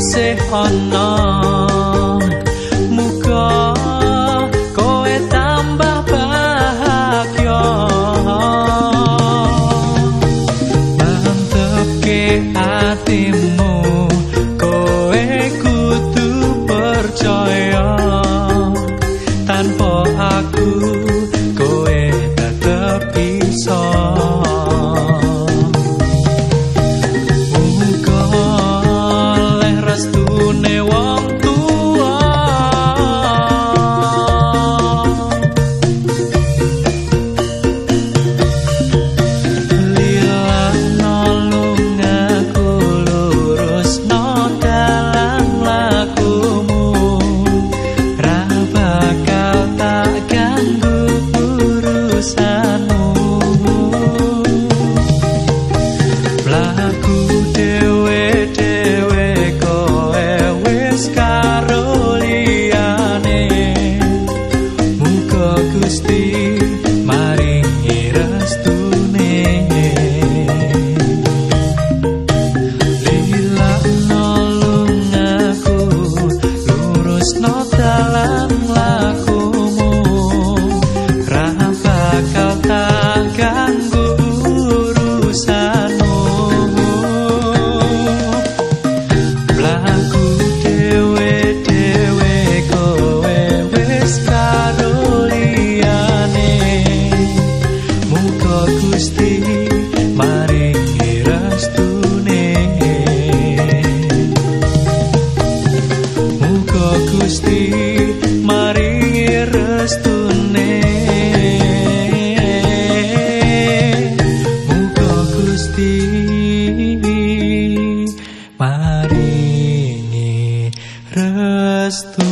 say or. estás.